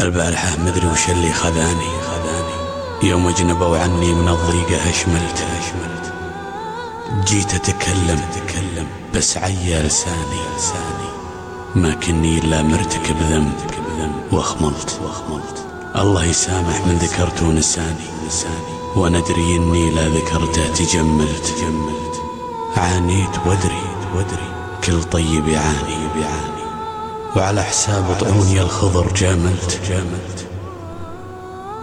البارحة مدري وش اللي خذاني. خذاني يوم اجنبوا عني من الضيقة أشملت. اشملت جيت أتكلم اتكلم بس عيا لساني لساني ما كني إلا مرتكب ذنب وأخملت. واخملت الله يسامح من ذكرت ونساني. نساني وأنا ادري إني لا ذكرته تجملت. تجملت عانيت وأدري وأدري. كل طيب يعاني يعاني. وعلى حساب طعوني الخضر جاملت. جاملت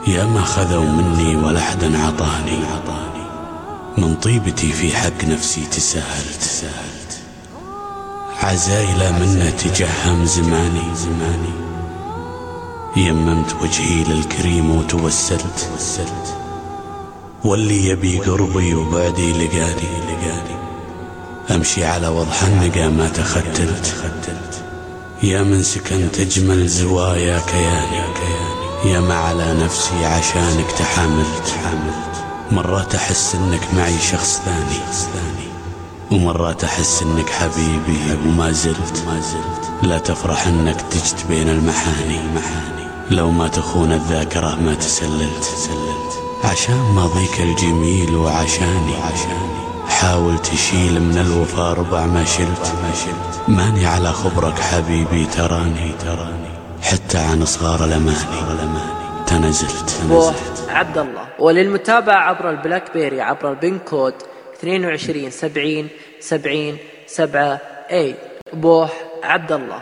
يا ما خذوا مني ولا حدا عطاني من طيبتي في حق نفسي تساهلت. تساهلت عزايلة منة تجهم زماني. زماني يممت وجهي للكريم وتوسلت. وسلت واللي يبي قربي وبعدي لقاني. لقاني أمشي على وضح النقا ما تختلت. ختلت يا من سكنت أجمل زوايا كياني. يا ما على نفسي عشانك تحاملت. حاملت مرات أحس إنك معي شخص ثاني. ومرات أحس إنك حبيبي وما زلت. لا تفرح إنك تجت بين المحاني. محاني لو ما تخون الذاكرة ما تسللت. سللت عشان ماضيك الجميل وعشاني. عشاني حاول تشيل من الوفا ربع ما شلت. ما شلت ماني على خبرك حبيبي تراني. تراني حتى عن صغار الأماني. تنزلت. بوح عبد الله وللمتابعة عبر ال BlackBerry عبر ال PIN code 22 70 70 7 اي بوح عبد الله